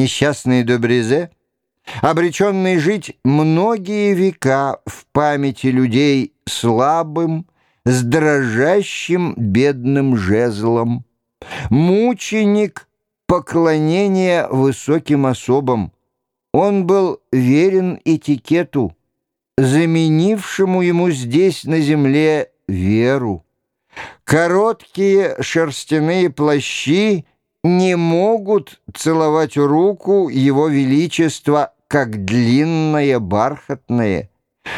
Несчастный Добрезе, обреченный жить многие века в памяти людей слабым, с дрожащим бедным жезлом, мученик поклонения высоким особам. Он был верен этикету, заменившему ему здесь на земле веру. Короткие шерстяные плащи не могут целовать руку Его Величества, как длинное бархатное.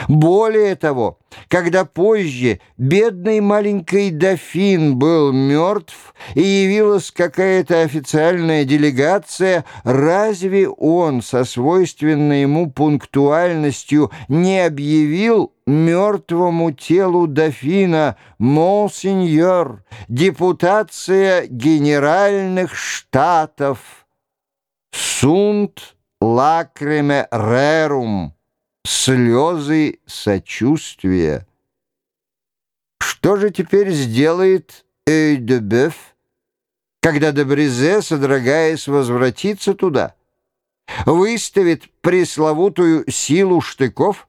Более того, когда позже бедный маленький дофин был мертв и явилась какая-то официальная делегация, разве он со свойственной ему пунктуальностью не объявил мертвому телу дофина «Монсеньор, депутация генеральных штатов, сунт лакриме рерум» слезы сочувствия. Что же теперь сделает Эйдебеф, когда Дебрезе, содрогаясь, возвратится туда? Выставит пресловутую силу штыков?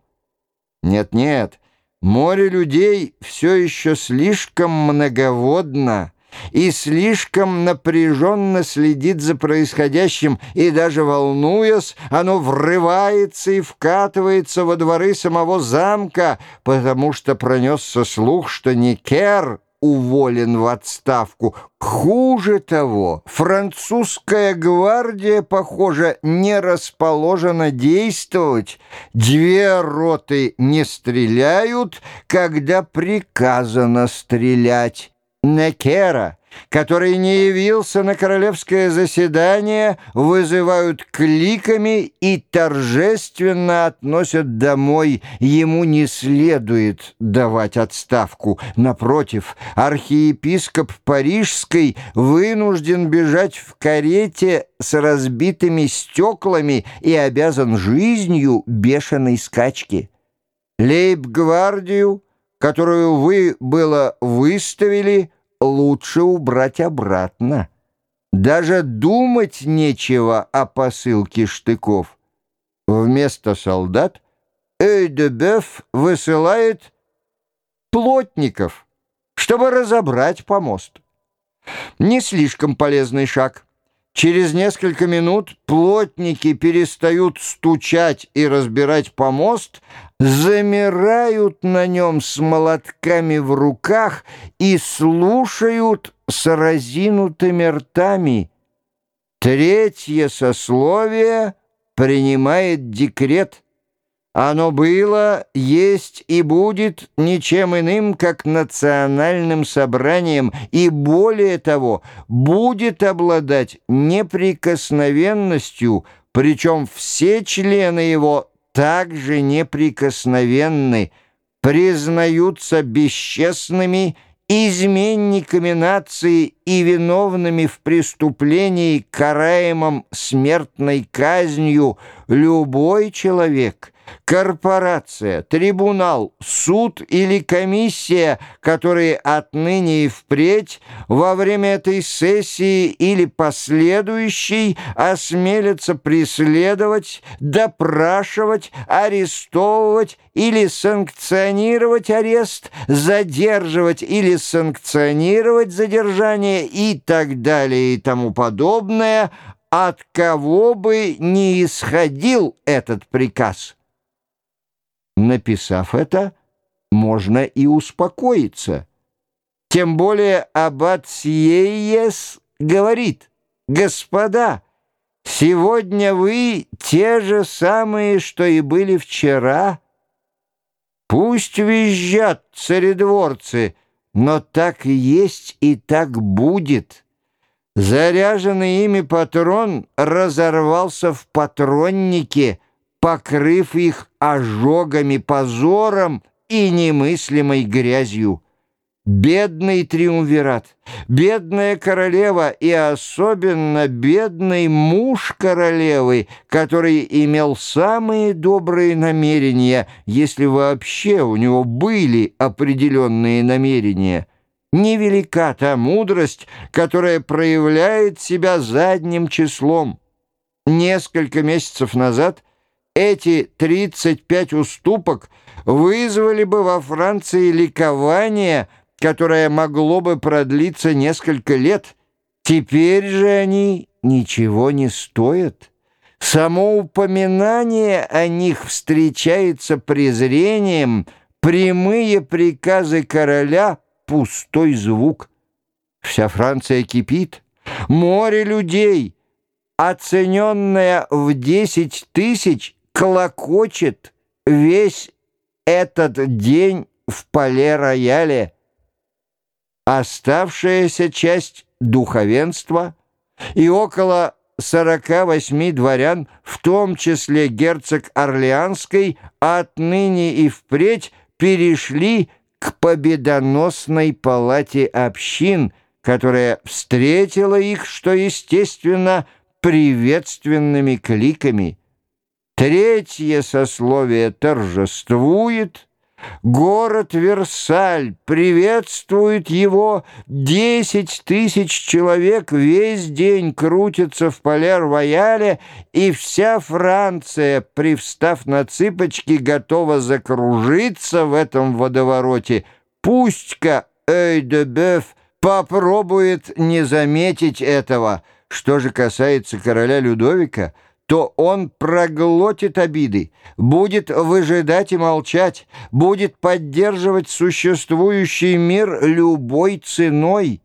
Нет-нет, море людей все еще слишком многоводно, и слишком напряженно следит за происходящим, и даже волнуясь, оно врывается и вкатывается во дворы самого замка, потому что пронесся слух, что Никер уволен в отставку. Хуже того, французская гвардия, похоже, не расположена действовать. Две роты не стреляют, когда приказано стрелять. Некера, который не явился на королевское заседание, вызывают кликами и торжественно относят домой. Ему не следует давать отставку. Напротив, архиепископ Парижской вынужден бежать в карете с разбитыми стеклами и обязан жизнью бешеной скачки. Лейб-гвардию которую вы было выставили, лучше убрать обратно. Даже думать нечего о посылке штыков. Вместо солдат Эйдебеф высылает плотников, чтобы разобрать помост. Не слишком полезный шаг. Через несколько минут плотники перестают стучать и разбирать помост, замирают на нем с молотками в руках и слушают с разинутыми ртами. Третье сословие принимает декрет. Оно было, есть и будет ничем иным, как национальным собранием, и более того, будет обладать неприкосновенностью, причем все члены его также неприкосновенны, признаются бесчестными, изменниками нации и виновными в преступлении, караемом смертной казнью, любой человек – корпорация, трибунал, суд или комиссия, которые отныне и впредь во время этой сессии или последующей осмелятся преследовать, допрашивать, арестовывать или санкционировать арест, задерживать или санкционировать задержание и так далее и тому подобное, от кого бы не исходил этот приказ. Написав это, можно и успокоиться. Тем более аббат Сиеес говорит, «Господа, сегодня вы те же самые, что и были вчера. Пусть визжат царедворцы, но так есть и так будет». Заряженный ими патрон разорвался в патроннике, покрыв их ожогами, позором и немыслимой грязью. Бедный триумвират, бедная королева и особенно бедный муж королевы, который имел самые добрые намерения, если вообще у него были определенные намерения. Невелика та мудрость, которая проявляет себя задним числом. несколько месяцев назад эти 35 уступок вызвали бы во Франции ликование, которое могло бы продлиться несколько лет. Теперь же они ничего не стоят. Само упоминание о них встречается презрением, прямые приказы короля — пустой звук. Вся Франция кипит, море людей, оцененное в десять тысяч, клокочет весь этот день в поле-рояле. Оставшаяся часть духовенства и около 48 дворян, в том числе герцог Орлеанской, отныне и впредь перешли к победоносной палате общин, которая встретила их, что естественно, приветственными кликами. Третье сословие торжествует — Город Версаль приветствует его. Десять тысяч человек весь день крутятся в поле-рояле, и вся Франция, привстав на цыпочки, готова закружиться в этом водовороте. Пусть-ка Эй-де-Беф попробует не заметить этого. Что же касается короля Людовика — то он проглотит обиды, будет выжидать и молчать, будет поддерживать существующий мир любой ценой.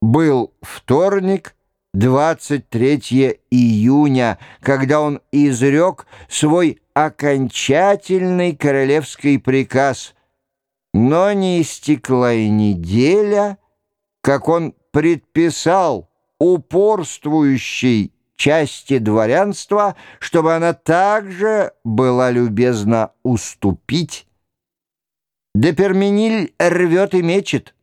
Был вторник, 23 июня, когда он изрек свой окончательный королевский приказ. Но не истекла и неделя, как он предписал упорствующий части дворянства, чтобы она также была любезна уступить. Депермениль рвет и мечет.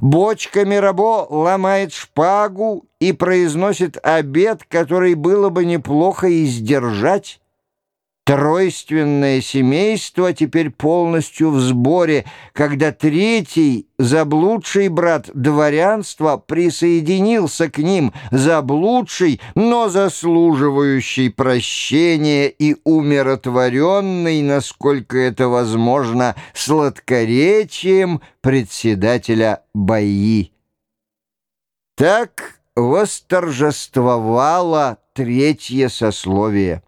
Бочка Мирабо ломает шпагу и произносит обед, который было бы неплохо издержать. Тройственное семейство теперь полностью в сборе, когда третий, заблудший брат дворянства, присоединился к ним, заблудший, но заслуживающий прощения и умиротворенный, насколько это возможно, сладкоречием председателя бои. Так восторжествовало третье сословие.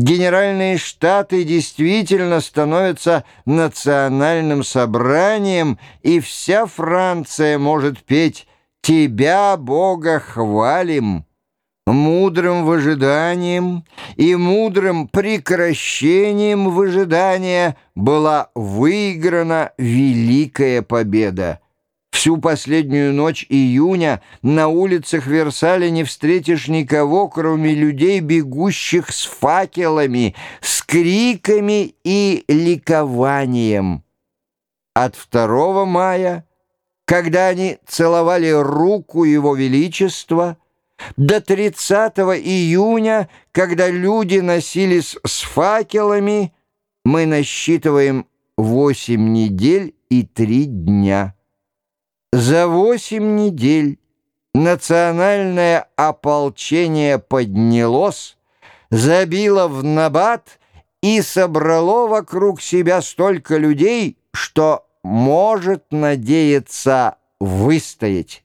Генеральные штаты действительно становятся национальным собранием, и вся Франция может петь «Тебя, Бога, хвалим». Мудрым выжиданием и мудрым прекращением выжидания была выиграна великая победа. Всю последнюю ночь июня на улицах Версаля не встретишь никого, кроме людей, бегущих с факелами, с криками и ликованием. От 2 мая, когда они целовали руку Его Величества, до 30 июня, когда люди носились с факелами, мы насчитываем 8 недель и 3 дня. За восемь недель национальное ополчение поднялось, забило в набат и собрало вокруг себя столько людей, что может надеяться выстоять.